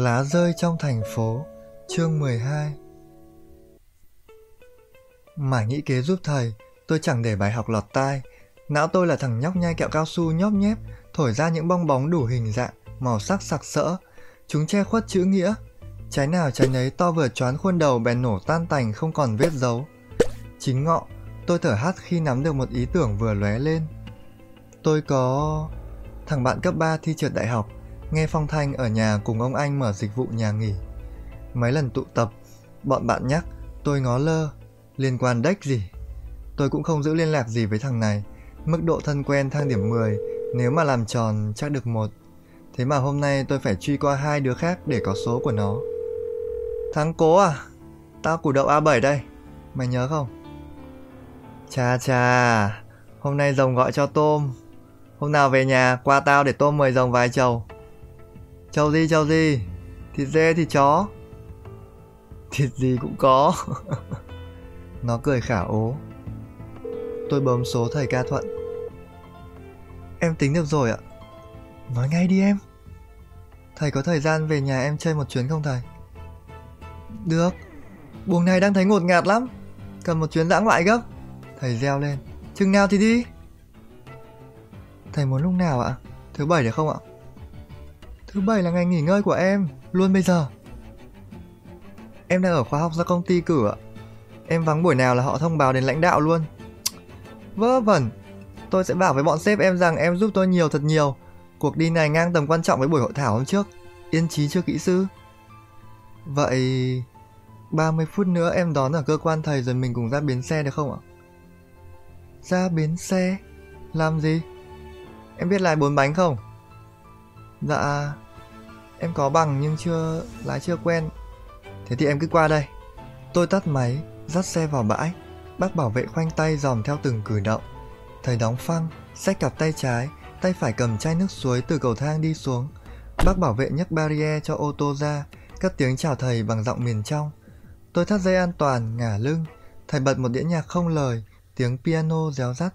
Lá rơi trong thành phố, chương 12 Mải nghĩ kế giúp thầy, tôi chẳng để bài học lọt tai. Não tôi là thằng nhóc nhai kẹo cao su nhóp nhép, thổi ra những bong bóng đủ hình dạng, màu sắc sặc sỡ. Chúng che khuất chữ nghĩa. Trái nào trái nấy to vừa choán khuôn đầu bèn nổ tan tành không còn vết dấu. Chính ngọ, tôi thở hắt khi nắm được một ý tưởng vừa lóe lên. Tôi có... Thằng bạn cấp 3 thi trượt đại học, nghe phong thanh ở nhà cùng ông anh mở dịch vụ nhà nghỉ. Mấy lần tụ tập, bọn bạn nhắc, tôi ngó lơ, liên quan đếch gì. Tôi cũng không giữ liên lạc gì với thằng này, mức độ thân quen thang điểm 10, nếu mà làm tròn chắc được một. Thế mà hôm nay tôi phải truy qua hai đứa khác để có số của nó. Thắng cố à? Tao củ đậu A7 đây, mày nhớ không? Chà chà, hôm nay rồng gọi cho tôm. Hôm nào về nhà qua tao để tôm mời rồng vài chầu. Chào gì chào gì? Thịt dê, thịt chó. Thịt gì cũng có. Nó cười khả ố. Tôi bấm số thầy ca thuận. Em tính được rồi ạ. Nói ngay đi em. Thầy có thời gian về nhà em chơi một chuyến không thầy? Được. Buồng này đang thấy ngột ngạt lắm. Cần một chuyến dã ngoại gấp. Thầy reo lên. Chừng nào thì đi. Thầy muốn lúc nào ạ? Thứ bảy được không ạ? Thứ bảy là ngày nghỉ ngơi của em, luôn bây giờ. Em đang ở khóa học do công ty cử ạ. Em vắng buổi nào là họ thông báo đến lãnh đạo luôn. Vớ vẩn, tôi sẽ bảo với bọn sếp em rằng em giúp tôi nhiều thật nhiều. Cuộc đi này ngang tầm quan trọng với buổi hội thảo hôm trước. Yên trí chưa kỹ sư? Vậy 30 phút nữa em đón ở cơ quan thầy rồi mình cùng ra bến xe được không ạ? Ra bến xe? Làm gì? Em biết lái bốn bánh không? Dạ, em có bằng nhưng chưa lái chưa quen. Thế thì em cứ qua đây. Tôi tắt máy, dắt xe vào bãi. Bác bảo vệ khoanh tay dòm theo từng cử động. Thầy đóng phăng, xách cặp tay trái, tay phải cầm chai nước suối từ cầu thang đi xuống. Bác bảo vệ nhấc barrier cho ô tô ra, cất tiếng chào thầy bằng giọng miền trong. Tôi thắt dây an toàn, ngả lưng. Thầy bật một đĩa nhạc không lời, tiếng piano réo rắt.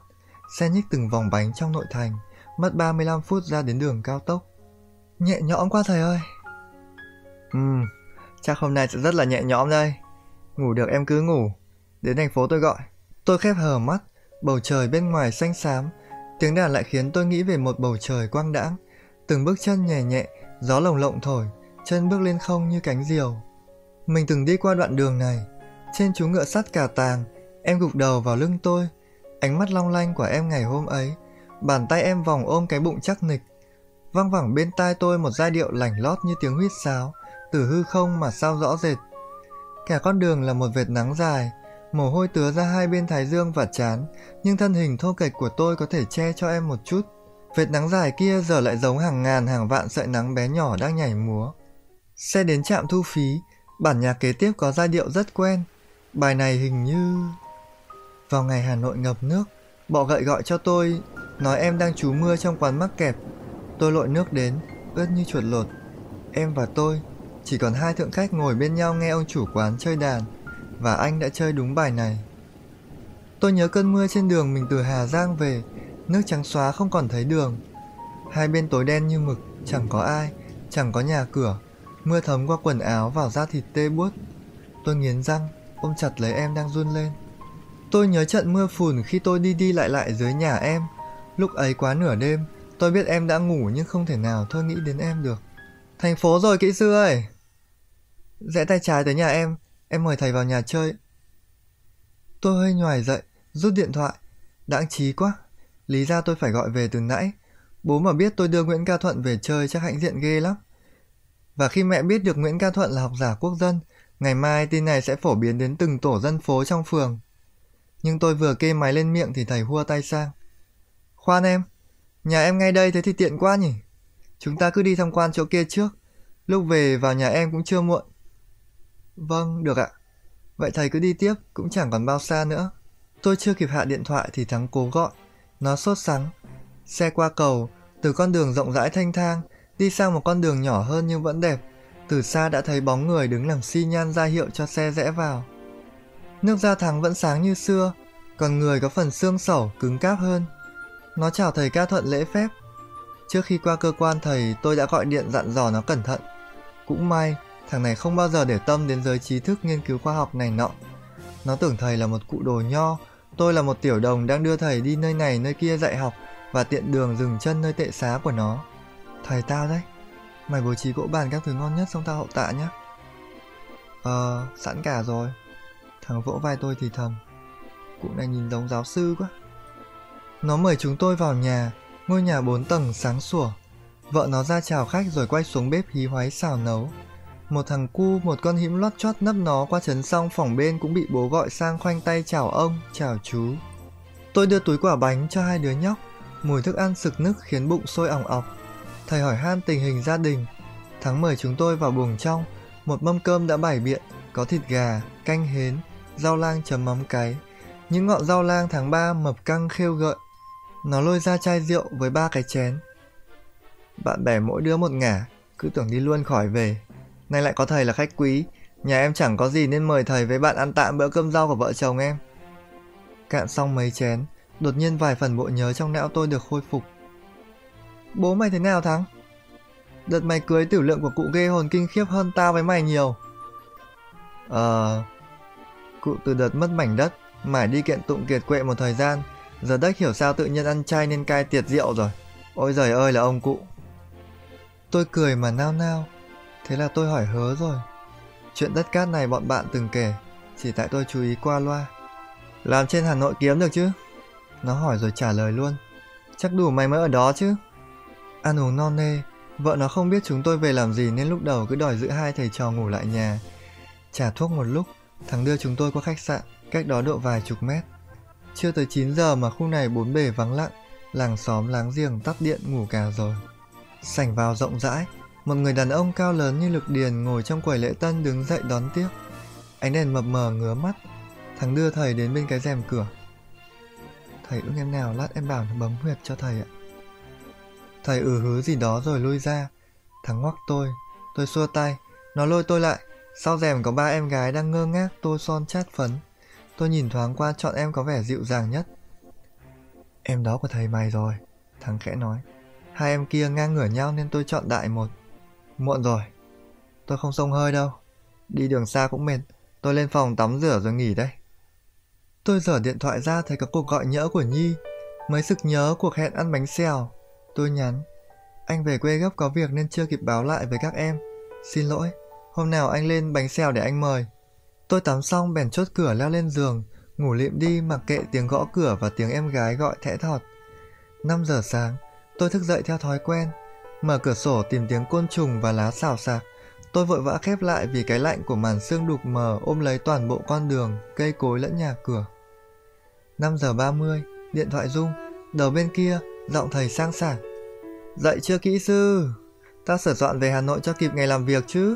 Xe nhích từng vòng bánh trong nội thành, mất 35 phút ra đến đường cao tốc. Nhẹ nhõm quá thầy ơi. Ừm, chắc hôm nay sẽ rất là nhẹ nhõm đây. Ngủ được em cứ ngủ. Đến thành phố tôi gọi. Tôi khép hờ mắt, bầu trời bên ngoài xanh xám. Tiếng đàn lại khiến tôi nghĩ về một bầu trời quang đãng. Từng bước chân nhẹ nhẹ, gió lồng lộng thổi, chân bước lên không như cánh diều. Mình từng đi qua đoạn đường này. Trên chú ngựa sắt cà tàng, em gục đầu vào lưng tôi. Ánh mắt long lanh của em ngày hôm ấy. Bàn tay em vòng ôm cái bụng chắc nịch văng vẳng bên tai tôi một giai điệu lảnh lót như tiếng huýt sáo, từ hư không mà sao rõ rệt. Cả con đường là một vệt nắng dài, mồ hôi tứa ra hai bên thái dương và chán, nhưng thân hình thô kệch của tôi có thể che cho em một chút. Vệt nắng dài kia giờ lại giống hàng ngàn hàng vạn sợi nắng bé nhỏ đang nhảy múa. Xe đến trạm thu phí, bản nhạc kế tiếp có giai điệu rất quen. Bài này hình như... Vào ngày Hà Nội ngập nước, bọ gậy gọi cho tôi, nói em đang trú mưa trong quán mắc kẹt, Tôi lội nước đến, ướt như chuột lột. Em và tôi, chỉ còn hai thượng khách ngồi bên nhau nghe ông chủ quán chơi đàn, và anh đã chơi đúng bài này. Tôi nhớ cơn mưa trên đường mình từ Hà Giang về, nước trắng xóa không còn thấy đường. Hai bên tối đen như mực, chẳng có ai, chẳng có nhà cửa. Mưa thấm qua quần áo vào da thịt tê buốt. Tôi nghiến răng, ôm chặt lấy em đang run lên. Tôi nhớ trận mưa phùn khi tôi đi đi lại lại dưới nhà em. Lúc ấy quá nửa đêm, Tôi biết em đã ngủ nhưng không thể nào thôi nghĩ đến em được. Thành phố rồi kỹ sư ơi! Rẽ tay trái tới nhà em, em mời thầy vào nhà chơi. Tôi hơi nhòi dậy, rút điện thoại. Đáng trí quá. Lý ra tôi phải gọi về từ nãy. Bố mà biết tôi đưa Nguyễn Ca Thuận về chơi chắc hạnh diện ghê lắm. Và khi mẹ biết được Nguyễn Ca Thuận là học giả quốc dân, ngày mai tin này sẽ phổ biến đến từng tổ dân phố trong phường. Nhưng tôi vừa kê máy lên miệng thì thầy hua tay sang. Khoan em, Nhà em ngay đây thế thì tiện quá nhỉ? Chúng ta cứ đi tham quan chỗ kia trước. Lúc về vào nhà em cũng chưa muộn. Vâng, được ạ. Vậy thầy cứ đi tiếp, cũng chẳng còn bao xa nữa. Tôi chưa kịp hạ điện thoại thì thắng cố gọi. Nó sốt sắng. Xe qua cầu, từ con đường rộng rãi thanh thang, đi sang một con đường nhỏ hơn nhưng vẫn đẹp. Từ xa đã thấy bóng người đứng làm xi nhan ra hiệu cho xe rẽ vào. Nước da thắng vẫn sáng như xưa, còn người có phần xương sẩu, cứng cáp hơn. Nó chào thầy ca thuận lễ phép. Trước khi qua cơ quan thầy, tôi đã gọi điện dặn dò nó cẩn thận. Cũng may, thằng này không bao giờ để tâm đến giới trí thức nghiên cứu khoa học này nọ. Nó tưởng thầy là một cụ đồ nho, tôi là một tiểu đồng đang đưa thầy đi nơi này nơi kia dạy học và tiện đường dừng chân nơi tệ xá của nó. Thầy tao đấy, mày bố trí gỗ bàn các thứ ngon nhất xong tao hậu tạ nhé. Ờ, sẵn cả rồi. Thằng vỗ vai tôi thì thầm. Cụ này nhìn giống giáo sư quá. Nó mời chúng tôi vào nhà, ngôi nhà bốn tầng sáng sủa. Vợ nó ra chào khách rồi quay xuống bếp hí hoáy xào nấu. Một thằng cu, một con hiếm lót chót nấp nó qua chấn xong phòng bên cũng bị bố gọi sang khoanh tay chào ông, chào chú. Tôi đưa túi quả bánh cho hai đứa nhóc, mùi thức ăn sực nức khiến bụng sôi ỏng ọc. Thầy hỏi han tình hình gia đình. Thắng mời chúng tôi vào buồng trong, một mâm cơm đã bày biện, có thịt gà, canh hến, rau lang chấm mắm cái. Những ngọn rau lang tháng 3 mập căng khêu gợi. Nó lôi ra chai rượu với ba cái chén. Bạn bè mỗi đứa một ngả, cứ tưởng đi luôn khỏi về. Nay lại có thầy là khách quý, nhà em chẳng có gì nên mời thầy với bạn ăn tạm bữa cơm rau của vợ chồng em. Cạn xong mấy chén, đột nhiên vài phần bộ nhớ trong não tôi được khôi phục. Bố mày thế nào Thắng? Đợt mày cưới tiểu lượng của cụ ghê hồn kinh khiếp hơn tao với mày nhiều. Ờ... Cụ từ đợt mất mảnh đất, mải đi kiện tụng kiệt quệ một thời gian, giờ đất hiểu sao tự nhiên ăn chay nên cai tiệt rượu rồi. Ôi giời ơi là ông cụ. Tôi cười mà nao nao, thế là tôi hỏi hớ rồi. Chuyện đất cát này bọn bạn từng kể, chỉ tại tôi chú ý qua loa. Làm trên Hà Nội kiếm được chứ? Nó hỏi rồi trả lời luôn. Chắc đủ mày mới ở đó chứ? Ăn uống non nê, vợ nó không biết chúng tôi về làm gì nên lúc đầu cứ đòi giữ hai thầy trò ngủ lại nhà. Trả thuốc một lúc, thằng đưa chúng tôi qua khách sạn, cách đó độ vài chục mét. Chưa tới 9 giờ mà khu này bốn bề vắng lặng, làng xóm láng giềng tắt điện ngủ cả rồi. Sảnh vào rộng rãi, một người đàn ông cao lớn như lực điền ngồi trong quầy lễ tân đứng dậy đón tiếp. Ánh đèn mập mờ ngứa mắt, thằng đưa thầy đến bên cái rèm cửa. Thầy ưng em nào lát em bảo nó bấm huyệt cho thầy ạ. Thầy ừ hứ gì đó rồi lui ra. Thằng ngoắc tôi, tôi xua tay, nó lôi tôi lại. Sau rèm có ba em gái đang ngơ ngác tôi son chát phấn. Tôi nhìn thoáng qua chọn em có vẻ dịu dàng nhất. Em đó của thầy mày rồi, thằng khẽ nói. Hai em kia ngang ngửa nhau nên tôi chọn đại một. Muộn rồi, tôi không sông hơi đâu. Đi đường xa cũng mệt, tôi lên phòng tắm rửa rồi nghỉ đây. Tôi dở điện thoại ra thấy có cuộc gọi nhỡ của Nhi, mới sực nhớ cuộc hẹn ăn bánh xèo. Tôi nhắn, anh về quê gấp có việc nên chưa kịp báo lại với các em. Xin lỗi, hôm nào anh lên bánh xèo để anh mời. Tôi tắm xong bèn chốt cửa leo lên giường, ngủ lịm đi mặc kệ tiếng gõ cửa và tiếng em gái gọi thẽ thọt. 5 giờ sáng, tôi thức dậy theo thói quen, mở cửa sổ tìm tiếng côn trùng và lá xào xạc. Tôi vội vã khép lại vì cái lạnh của màn sương đục mờ ôm lấy toàn bộ con đường, cây cối lẫn nhà cửa. 5 giờ 30, điện thoại rung, đầu bên kia, giọng thầy sang sảng. Dậy chưa kỹ sư? Ta sửa soạn về Hà Nội cho kịp ngày làm việc chứ?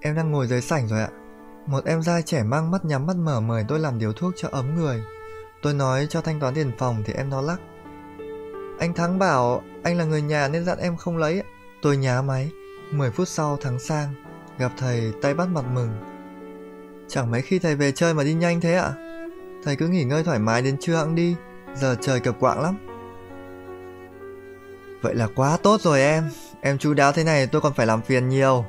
Em đang ngồi dưới sảnh rồi ạ. Một em trai trẻ mang mắt nhắm mắt mở mời tôi làm điều thuốc cho ấm người. Tôi nói cho thanh toán tiền phòng thì em nó lắc. Anh Thắng bảo, anh là người nhà nên dặn em không lấy. Tôi nhá máy. 10 phút sau Thắng sang. Gặp thầy tay bắt mặt mừng. Chẳng mấy khi thầy về chơi mà đi nhanh thế ạ. Thầy cứ nghỉ ngơi thoải mái đến trưa hẵng đi. Giờ trời cập quạng lắm. Vậy là quá tốt rồi em. Em chú đáo thế này tôi còn phải làm phiền nhiều.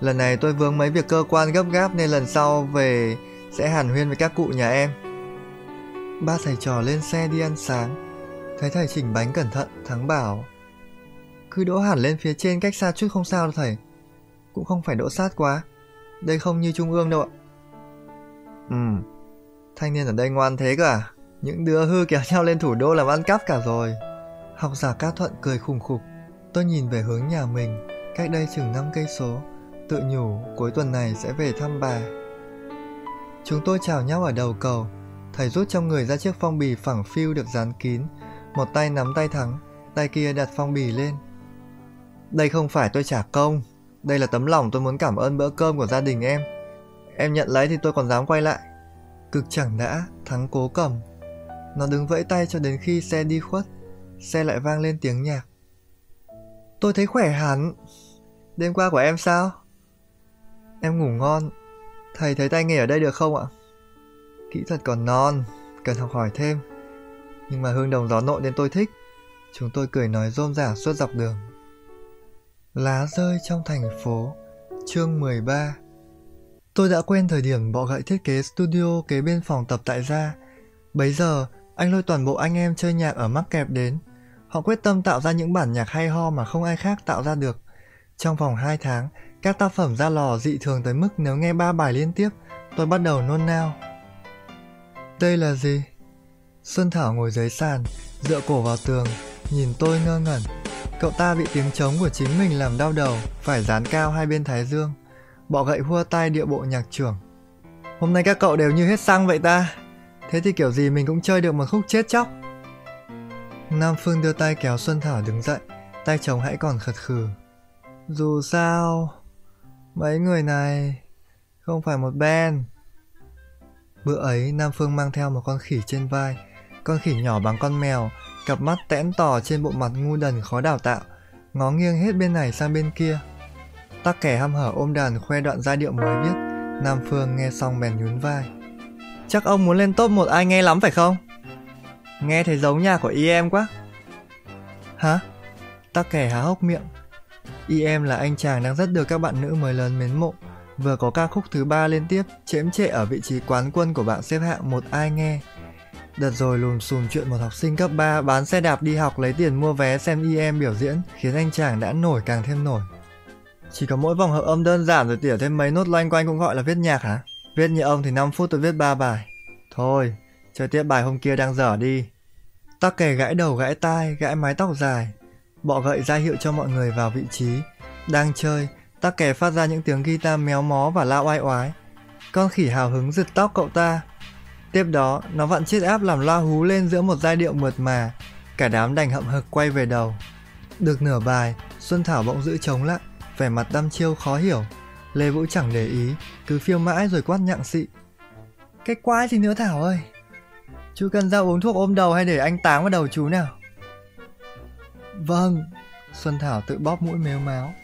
Lần này tôi vướng mấy việc cơ quan gấp gáp nên lần sau về sẽ hàn huyên với các cụ nhà em. Ba thầy trò lên xe đi ăn sáng. Thấy thầy chỉnh bánh cẩn thận, Thắng bảo Cứ đỗ hẳn lên phía trên cách xa chút không sao đâu thầy. Cũng không phải đỗ sát quá. Đây không như trung ương đâu ạ. Ừ, thanh niên ở đây ngoan thế cả. À? Những đứa hư kéo nhau lên thủ đô làm ăn cắp cả rồi. Học giả ca thuận cười khùng khục. Tôi nhìn về hướng nhà mình, cách đây chừng năm cây số tự nhủ cuối tuần này sẽ về thăm bà. Chúng tôi chào nhau ở đầu cầu, thầy rút trong người ra chiếc phong bì phẳng phiu được dán kín, một tay nắm tay thắng, tay kia đặt phong bì lên. Đây không phải tôi trả công, đây là tấm lòng tôi muốn cảm ơn bữa cơm của gia đình em. Em nhận lấy thì tôi còn dám quay lại. Cực chẳng đã, thắng cố cầm. Nó đứng vẫy tay cho đến khi xe đi khuất, xe lại vang lên tiếng nhạc. Tôi thấy khỏe hẳn. Đêm qua của em sao? Em ngủ ngon. Thầy thấy tay nghề ở đây được không ạ? Kỹ thuật còn non, cần học hỏi thêm. Nhưng mà hương đồng gió nội nên tôi thích. Chúng tôi cười nói rôm rả suốt dọc đường. Lá rơi trong thành phố Chương 13 Tôi đã quen thời điểm bọ gậy thiết kế studio kế bên phòng tập tại gia. Bấy giờ, anh lôi toàn bộ anh em chơi nhạc ở mắc kẹp đến. Họ quyết tâm tạo ra những bản nhạc hay ho mà không ai khác tạo ra được. Trong vòng 2 tháng, các tác phẩm ra lò dị thường tới mức nếu nghe ba bài liên tiếp, tôi bắt đầu nôn nao. Đây là gì? Xuân Thảo ngồi dưới sàn, dựa cổ vào tường, nhìn tôi ngơ ngẩn. Cậu ta bị tiếng trống của chính mình làm đau đầu, phải dán cao hai bên thái dương. bỏ gậy hua tay địa bộ nhạc trưởng. Hôm nay các cậu đều như hết xăng vậy ta. Thế thì kiểu gì mình cũng chơi được một khúc chết chóc. Nam Phương đưa tay kéo Xuân Thảo đứng dậy, tay chồng hãy còn khật khừ. Dù sao, mấy người này không phải một band. Bữa ấy Nam Phương mang theo một con khỉ trên vai, con khỉ nhỏ bằng con mèo, cặp mắt tẽn tỏ trên bộ mặt ngu đần khó đào tạo, ngó nghiêng hết bên này sang bên kia. Tắc kẻ hăm hở ôm đàn khoe đoạn giai điệu mới viết, Nam Phương nghe xong bèn nhún vai. Chắc ông muốn lên top một ai nghe lắm phải không? Nghe thấy giống nhà của em quá. Hả? Tắc kẻ há hốc miệng em là anh chàng đang rất được các bạn nữ mới lớn mến mộ, vừa có ca khúc thứ ba liên tiếp chễm trệ ở vị trí quán quân của bảng xếp hạng một ai nghe. Đợt rồi lùm xùm chuyện một học sinh cấp 3 bán xe đạp đi học lấy tiền mua vé xem em biểu diễn khiến anh chàng đã nổi càng thêm nổi. Chỉ có mỗi vòng hợp âm đơn giản rồi tỉa thêm mấy nốt loanh quanh cũng gọi là viết nhạc hả? Viết như ông thì 5 phút tôi viết 3 bài. Thôi, chơi tiếp bài hôm kia đang dở đi. Tắc kè gãi đầu gãi tai, gãi mái tóc dài. Bọ gậy ra hiệu cho mọi người vào vị trí. Đang chơi, ta kè phát ra những tiếng guitar méo mó và la oai oái. Con khỉ hào hứng giật tóc cậu ta. Tiếp đó, nó vặn chiếc áp làm loa hú lên giữa một giai điệu mượt mà. Cả đám đành hậm hực quay về đầu. Được nửa bài, Xuân Thảo bỗng giữ trống lại vẻ mặt đăm chiêu khó hiểu. Lê Vũ chẳng để ý, cứ phiêu mãi rồi quát nhặng xị. Cái quái gì nữa Thảo ơi? Chú cần ra uống thuốc ôm đầu hay để anh táng vào đầu chú nào? Vâng, Xuân Thảo tự bóp mũi mếu máo.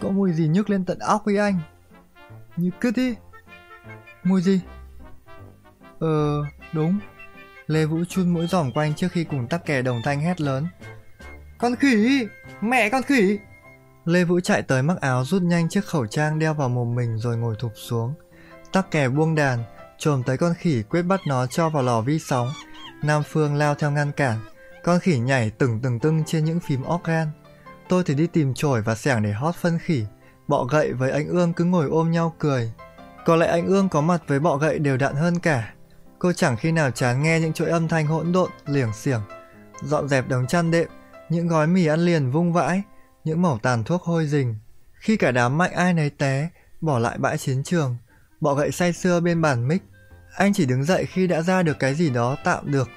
Có mùi gì nhức lên tận óc với anh? Như cứt đi. Mùi gì? Ờ, đúng. Lê Vũ chun mũi giỏm quanh trước khi cùng tắc kè đồng thanh hét lớn. Con khỉ! Mẹ con khỉ! Lê Vũ chạy tới mắc áo rút nhanh chiếc khẩu trang đeo vào mồm mình rồi ngồi thụp xuống. Tắc kè buông đàn, trồm tới con khỉ quyết bắt nó cho vào lò vi sóng. Nam Phương lao theo ngăn cản. Con khỉ nhảy từng từng tưng trên những phím organ. Tôi thì đi tìm chổi và xẻng để hót phân khỉ. Bọ gậy với anh Ương cứ ngồi ôm nhau cười. Có lẽ anh Ương có mặt với bọ gậy đều đặn hơn cả. Cô chẳng khi nào chán nghe những chuỗi âm thanh hỗn độn, liểng xiểng. Dọn dẹp đống chăn đệm, những gói mì ăn liền vung vãi, những mẩu tàn thuốc hôi rình. Khi cả đám mạnh ai nấy té, bỏ lại bãi chiến trường, bọ gậy say sưa bên bàn mic. Anh chỉ đứng dậy khi đã ra được cái gì đó tạm được.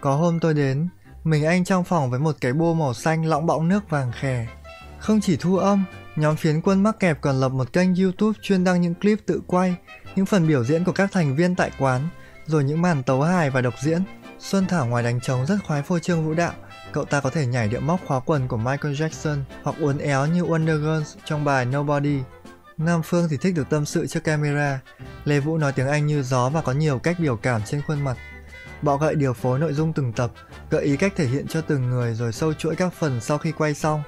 Có hôm tôi đến, mình anh trong phòng với một cái bô màu xanh lõng bọng nước vàng khè. Không chỉ thu âm, nhóm phiến quân mắc kẹp còn lập một kênh youtube chuyên đăng những clip tự quay, những phần biểu diễn của các thành viên tại quán, rồi những màn tấu hài và độc diễn. Xuân Thảo ngoài đánh trống rất khoái phô trương vũ đạo, cậu ta có thể nhảy điệu móc khóa quần của Michael Jackson hoặc uốn éo như Wonder Girls trong bài Nobody. Nam Phương thì thích được tâm sự trước camera. Lê Vũ nói tiếng Anh như gió và có nhiều cách biểu cảm trên khuôn mặt. Bọ gậy điều phối nội dung từng tập, gợi ý cách thể hiện cho từng người rồi sâu chuỗi các phần sau khi quay xong.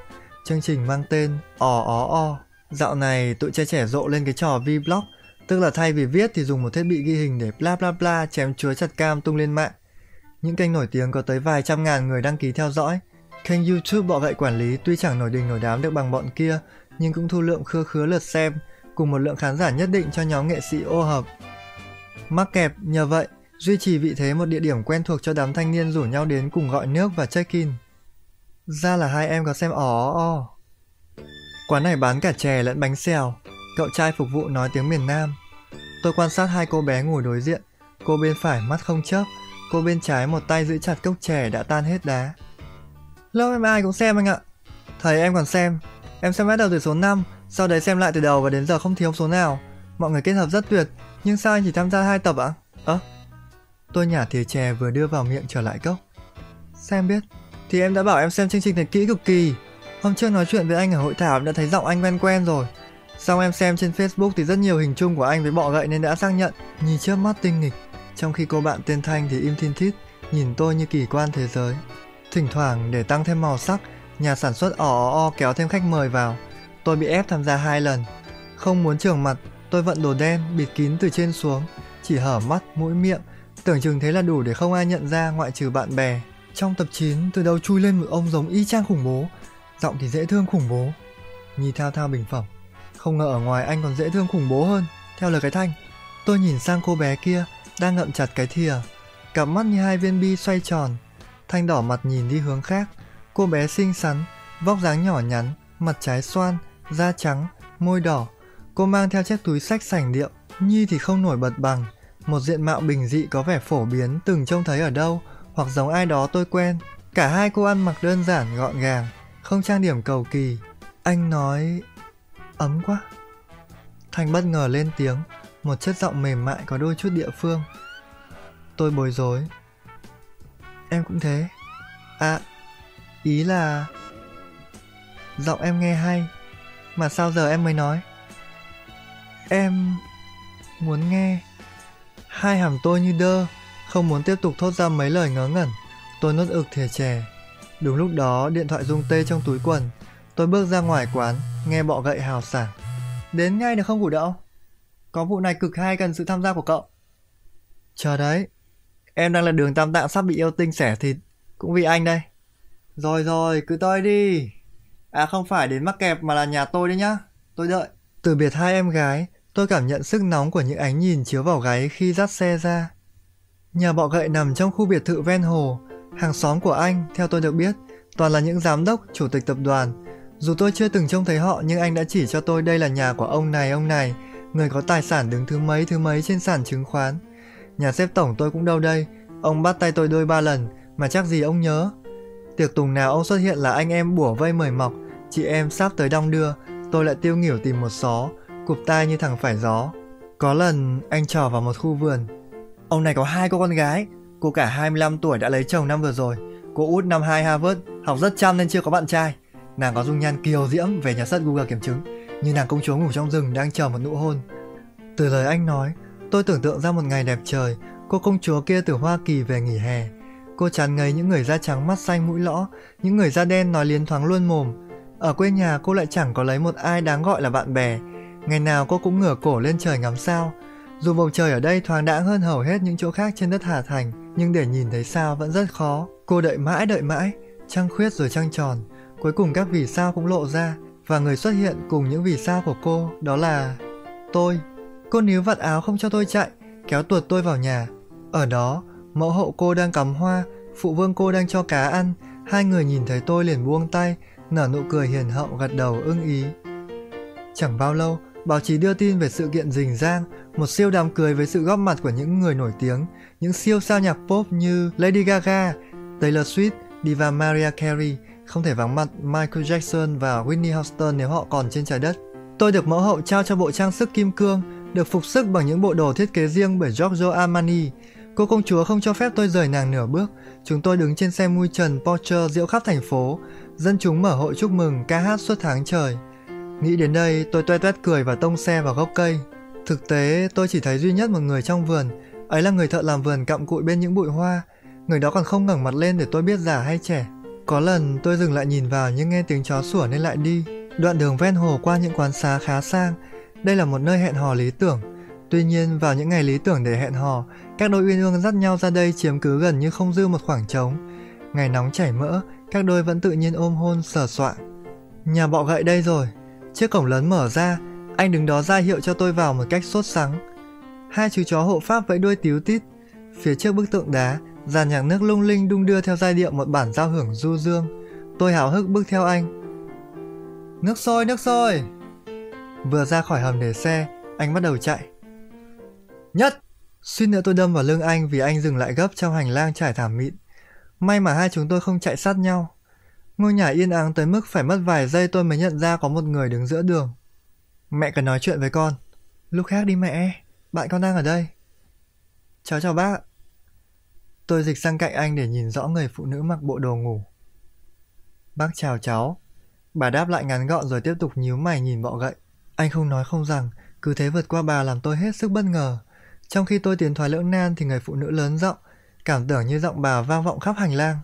Chương trình mang tên Ò Ó O. Dạo này tụi trẻ trẻ rộ lên cái trò vlog, tức là thay vì viết thì dùng một thiết bị ghi hình để bla bla bla chém chúa chặt cam tung lên mạng. Những kênh nổi tiếng có tới vài trăm ngàn người đăng ký theo dõi. Kênh YouTube bọ gậy quản lý tuy chẳng nổi đình nổi đám được bằng bọn kia, nhưng cũng thu lượng khứa khứa lượt xem, cùng một lượng khán giả nhất định cho nhóm nghệ sĩ ô hợp. Mắc kẹp nhờ vậy, duy trì vị thế một địa điểm quen thuộc cho đám thanh niên rủ nhau đến cùng gọi nước và check-in. Ra là hai em có xem ó o. Quán này bán cả chè lẫn bánh xèo, cậu trai phục vụ nói tiếng miền Nam. Tôi quan sát hai cô bé ngồi đối diện, cô bên phải mắt không chớp, Cô bên trái một tay giữ chặt cốc chè đã tan hết đá. Lâu em ai cũng xem anh ạ. Thầy em còn xem. Em xem bắt đầu từ số 5, sau đấy xem lại từ đầu và đến giờ không thiếu số nào. Mọi người kết hợp rất tuyệt, nhưng sao anh chỉ tham gia hai tập ạ? Ơ? À? Tôi nhả thìa chè vừa đưa vào miệng trở lại cốc. Xem biết. Thì em đã bảo em xem chương trình thật kỹ cực kỳ. Hôm trước nói chuyện với anh ở hội thảo đã thấy giọng anh quen quen rồi. Xong em xem trên Facebook thì rất nhiều hình chung của anh với bọ gậy nên đã xác nhận. Nhìn trước mắt tinh nghịch, trong khi cô bạn tên Thanh thì im thiên thít, nhìn tôi như kỳ quan thế giới. Thỉnh thoảng để tăng thêm màu sắc, Nhà sản xuất ỏ o, o kéo thêm khách mời vào. Tôi bị ép tham gia hai lần. Không muốn trường mặt, tôi vận đồ đen, bịt kín từ trên xuống, chỉ hở mắt, mũi miệng, tưởng chừng thế là đủ để không ai nhận ra ngoại trừ bạn bè. Trong tập 9, từ đầu chui lên một ông giống y chang khủng bố, giọng thì dễ thương khủng bố. Nhi thao thao bình phẩm. Không ngờ ở ngoài anh còn dễ thương khủng bố hơn, theo lời cái thanh. Tôi nhìn sang cô bé kia, đang ngậm chặt cái thìa. Cặp mắt như hai viên bi xoay tròn. Thanh đỏ mặt nhìn đi hướng khác. Cô bé xinh xắn, vóc dáng nhỏ nhắn, mặt trái xoan, da trắng, môi đỏ. Cô mang theo chiếc túi sách sảnh điệu. Nhi thì không nổi bật bằng. Một diện mạo bình dị có vẻ phổ biến từng trông thấy ở đâu, hoặc giống ai đó tôi quen. Cả hai cô ăn mặc đơn giản gọn gàng, không trang điểm cầu kỳ. Anh nói... ấm quá. thành bất ngờ lên tiếng, một chất giọng mềm mại có đôi chút địa phương. Tôi bối rối. Em cũng thế. À, ý là... Giọng em nghe hay, mà sao giờ em mới nói? Em... muốn nghe. Hai hàm tôi như đơ, không muốn tiếp tục thốt ra mấy lời ngớ ngẩn. Tôi nuốt ực thìa chè. Đúng lúc đó, điện thoại rung tê trong túi quần. Tôi bước ra ngoài quán, nghe bọ gậy hào sảng. Đến ngay được không củ đậu? Có vụ này cực hay cần sự tham gia của cậu. Chờ đấy, em đang là đường tam tạng sắp bị yêu tinh xẻ thịt, cũng vì anh đây. Rồi rồi, cứ toi đi. À không phải đến mắc kẹp mà là nhà tôi đấy nhá, tôi đợi. Từ biệt hai em gái, tôi cảm nhận sức nóng của những ánh nhìn chiếu vào gáy khi dắt xe ra. Nhà bọ gậy nằm trong khu biệt thự ven hồ, hàng xóm của anh, theo tôi được biết, toàn là những giám đốc, chủ tịch tập đoàn. Dù tôi chưa từng trông thấy họ nhưng anh đã chỉ cho tôi đây là nhà của ông này ông này, người có tài sản đứng thứ mấy thứ mấy trên sàn chứng khoán. Nhà xếp tổng tôi cũng đâu đây, ông bắt tay tôi đôi ba lần, mà chắc gì ông nhớ. Tiệc tùng nào ông xuất hiện là anh em bủa vây mời mọc, chị em sắp tới đong đưa, tôi lại tiêu nghỉu tìm một xó, cụp tai như thằng phải gió. Có lần anh trò vào một khu vườn. Ông này có hai cô con gái, cô cả 25 tuổi đã lấy chồng năm vừa rồi, cô út năm 2 Harvard, học rất chăm nên chưa có bạn trai. Nàng có dung nhan kiều diễm về nhà sất Google kiểm chứng, như nàng công chúa ngủ trong rừng đang chờ một nụ hôn. Từ lời anh nói, tôi tưởng tượng ra một ngày đẹp trời, cô công chúa kia từ Hoa Kỳ về nghỉ hè. Cô chán ngấy những người da trắng mắt xanh mũi lõ, những người da đen nói liến thoáng luôn mồm. Ở quê nhà cô lại chẳng có lấy một ai đáng gọi là bạn bè. Ngày nào cô cũng ngửa cổ lên trời ngắm sao. Dù bầu trời ở đây thoáng đãng hơn hầu hết những chỗ khác trên đất Hà Thành, nhưng để nhìn thấy sao vẫn rất khó. Cô đợi mãi đợi mãi, trăng khuyết rồi trăng tròn. Cuối cùng các vì sao cũng lộ ra, và người xuất hiện cùng những vì sao của cô đó là tôi. Cô níu vặt áo không cho tôi chạy, kéo tuột tôi vào nhà. Ở đó, mẫu hậu cô đang cắm hoa, phụ vương cô đang cho cá ăn, hai người nhìn thấy tôi liền buông tay, nở nụ cười hiền hậu gật đầu ưng ý. Chẳng bao lâu, báo chí đưa tin về sự kiện rình rang, một siêu đám cưới với sự góp mặt của những người nổi tiếng, những siêu sao nhạc pop như Lady Gaga, Taylor Swift, diva Mariah Carey, không thể vắng mặt Michael Jackson và Whitney Houston nếu họ còn trên trái đất. Tôi được mẫu hậu trao cho bộ trang sức kim cương, được phục sức bằng những bộ đồ thiết kế riêng bởi Giorgio Armani. Cô công chúa không cho phép tôi rời nàng nửa bước. Chúng tôi đứng trên xe mui trần Porsche diễu khắp thành phố. Dân chúng mở hội chúc mừng ca hát suốt tháng trời. Nghĩ đến đây, tôi toe toét cười và tông xe vào gốc cây. Thực tế, tôi chỉ thấy duy nhất một người trong vườn. Ấy là người thợ làm vườn cặm cụi bên những bụi hoa. Người đó còn không ngẩng mặt lên để tôi biết già hay trẻ. Có lần tôi dừng lại nhìn vào nhưng nghe tiếng chó sủa nên lại đi. Đoạn đường ven hồ qua những quán xá khá sang. Đây là một nơi hẹn hò lý tưởng. Tuy nhiên vào những ngày lý tưởng để hẹn hò, các đôi uyên ương dắt nhau ra đây chiếm cứ gần như không dư một khoảng trống. Ngày nóng chảy mỡ, các đôi vẫn tự nhiên ôm hôn sờ soạn. Nhà bọ gậy đây rồi. Chiếc cổng lớn mở ra, anh đứng đó ra hiệu cho tôi vào một cách sốt sắng. Hai chú chó hộ pháp vẫy đuôi tíu tít. Phía trước bức tượng đá, dàn nhạc nước lung linh đung đưa theo giai điệu một bản giao hưởng du dương. Tôi hào hức bước theo anh. Nước sôi, nước sôi! Vừa ra khỏi hầm để xe, anh bắt đầu chạy. Nhất! Suýt nữa tôi đâm vào lưng anh vì anh dừng lại gấp trong hành lang trải thảm mịn. May mà hai chúng tôi không chạy sát nhau. Ngôi nhà yên ắng tới mức phải mất vài giây tôi mới nhận ra có một người đứng giữa đường. Mẹ cần nói chuyện với con. Lúc khác đi mẹ, bạn con đang ở đây. Cháu chào bác Tôi dịch sang cạnh anh để nhìn rõ người phụ nữ mặc bộ đồ ngủ. Bác chào cháu. Bà đáp lại ngắn gọn rồi tiếp tục nhíu mày nhìn bọ gậy. Anh không nói không rằng, cứ thế vượt qua bà làm tôi hết sức bất ngờ. Trong khi tôi tiến thoái lưỡng nan thì người phụ nữ lớn giọng, cảm tưởng như giọng bà vang vọng khắp hành lang.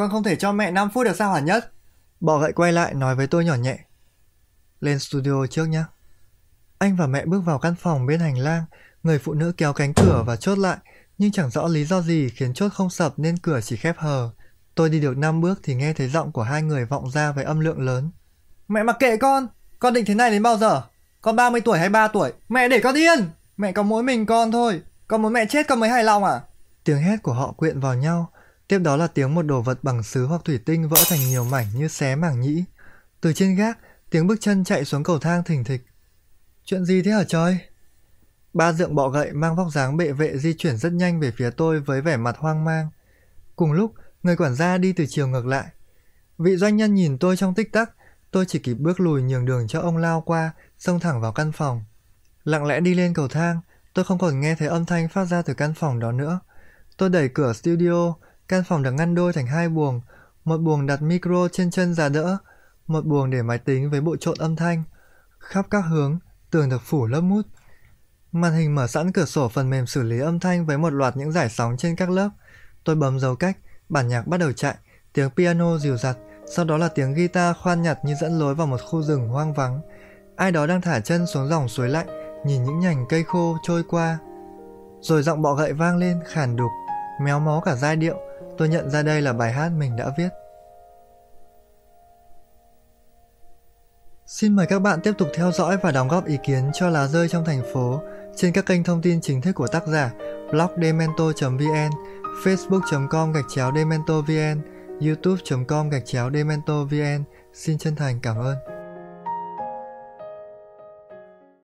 Con không thể cho mẹ 5 phút được sao hả nhất? Bọ gậy quay lại nói với tôi nhỏ nhẹ. Lên studio trước nhé. Anh và mẹ bước vào căn phòng bên hành lang, người phụ nữ kéo cánh cửa và chốt lại, nhưng chẳng rõ lý do gì khiến chốt không sập nên cửa chỉ khép hờ. Tôi đi được 5 bước thì nghe thấy giọng của hai người vọng ra với âm lượng lớn. Mẹ mặc kệ con, con định thế này đến bao giờ? Con 30 tuổi hay 3 tuổi? Mẹ để con yên! Mẹ có mỗi mình con thôi, con muốn mẹ chết con mới hài lòng à? Tiếng hét của họ quyện vào nhau, tiếp đó là tiếng một đồ vật bằng sứ hoặc thủy tinh vỡ thành nhiều mảnh như xé mảng nhĩ. Từ trên gác, tiếng bước chân chạy xuống cầu thang thình thịch. Chuyện gì thế hả trời? Ba dượng bọ gậy mang vóc dáng bệ vệ di chuyển rất nhanh về phía tôi với vẻ mặt hoang mang. Cùng lúc, người quản gia đi từ chiều ngược lại. Vị doanh nhân nhìn tôi trong tích tắc, tôi chỉ kịp bước lùi nhường đường cho ông lao qua, xông thẳng vào căn phòng. Lặng lẽ đi lên cầu thang, tôi không còn nghe thấy âm thanh phát ra từ căn phòng đó nữa. Tôi đẩy cửa studio, căn phòng được ngăn đôi thành hai buồng, một buồng đặt micro trên chân giá đỡ, một buồng để máy tính với bộ trộn âm thanh. Khắp các hướng, tường được phủ lớp mút. Màn hình mở sẵn cửa sổ phần mềm xử lý âm thanh với một loạt những giải sóng trên các lớp. Tôi bấm dấu cách, bản nhạc bắt đầu chạy, tiếng piano dịu dặt, sau đó là tiếng guitar khoan nhặt như dẫn lối vào một khu rừng hoang vắng. Ai đó đang thả chân xuống dòng suối lạnh, nhìn những nhành cây khô trôi qua. Rồi giọng bọ gậy vang lên khàn đục, méo mó cả giai điệu, tôi nhận ra đây là bài hát mình đã viết. Xin mời các bạn tiếp tục theo dõi và đóng góp ý kiến cho lá rơi trong thành phố trên các kênh thông tin chính thức của tác giả blogdemento.vn, facebook.com gạch chéo demento vn, youtube.com gạch chéo demento vn. Xin chân thành cảm ơn.